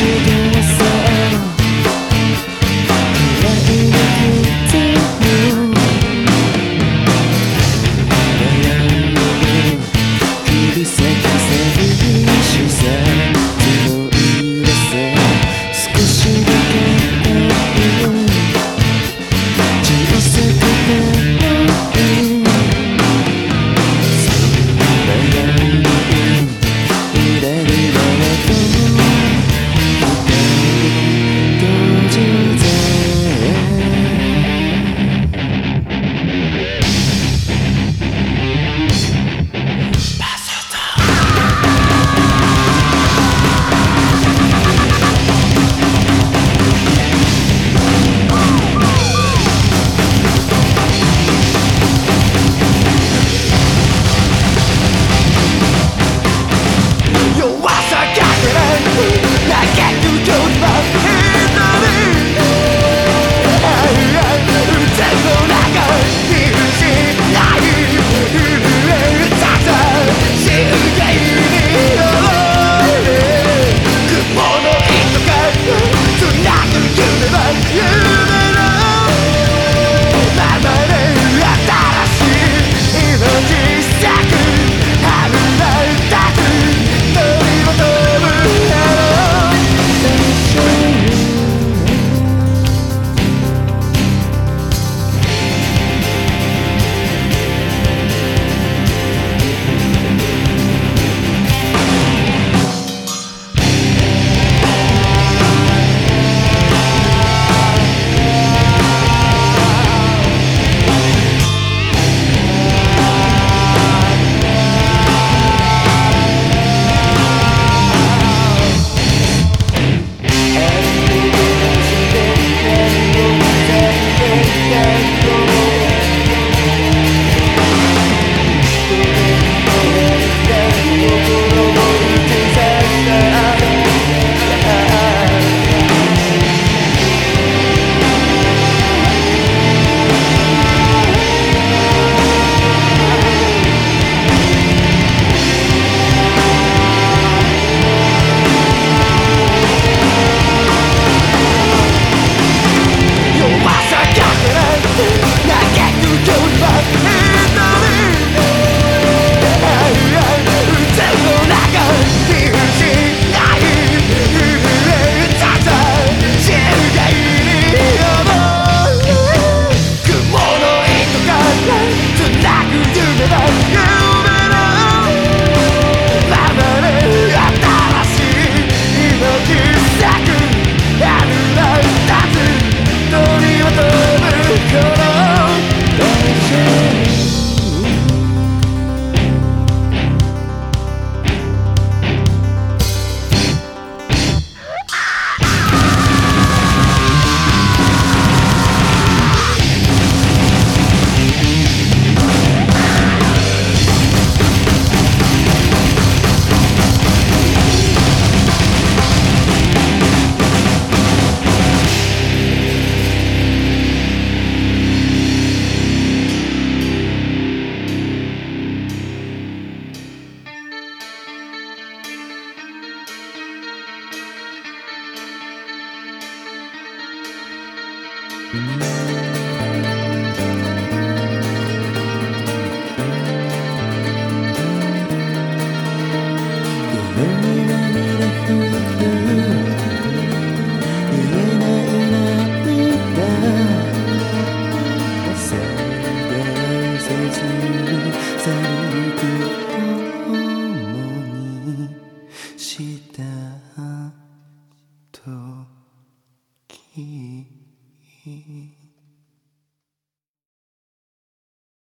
to the